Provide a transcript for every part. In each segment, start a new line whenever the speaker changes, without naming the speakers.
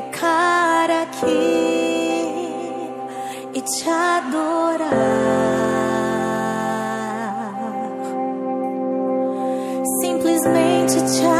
ficar aqui e te adorar. Simplesmente te adorar.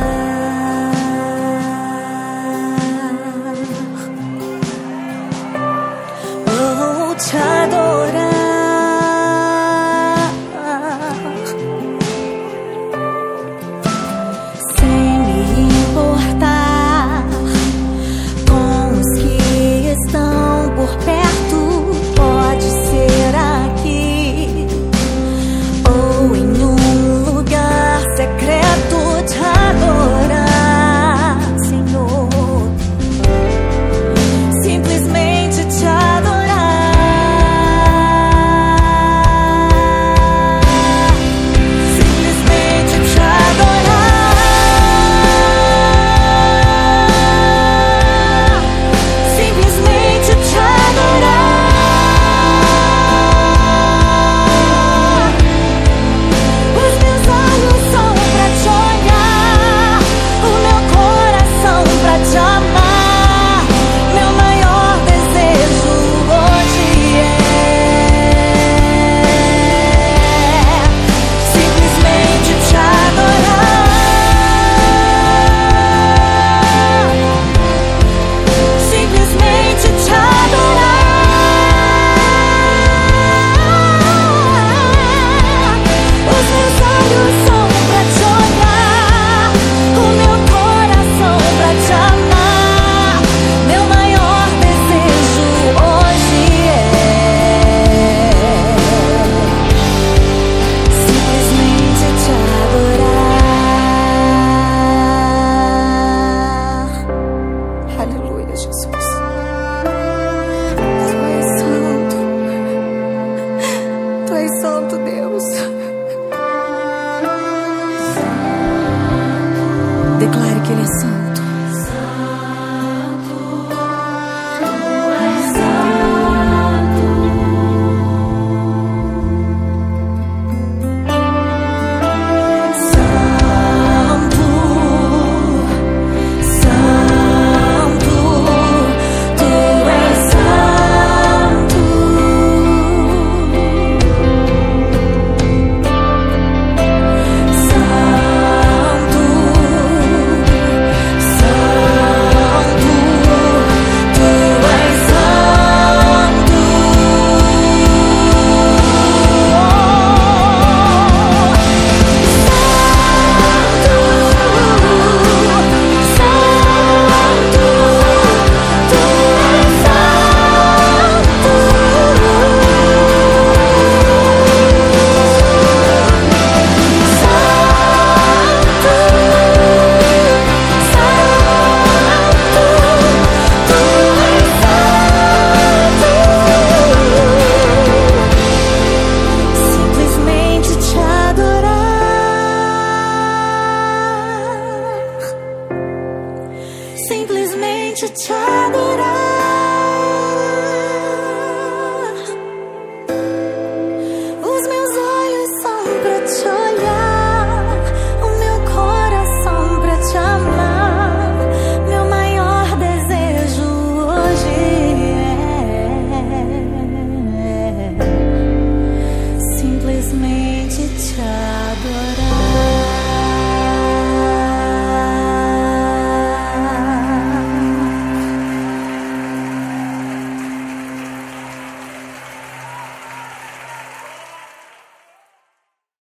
Declare que Ele é santo.